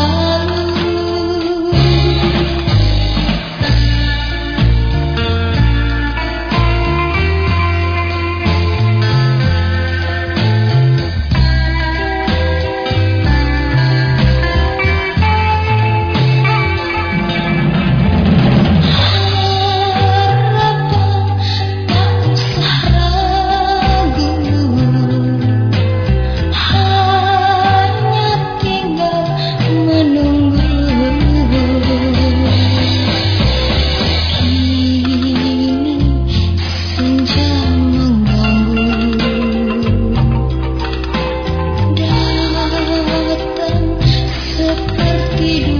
love. की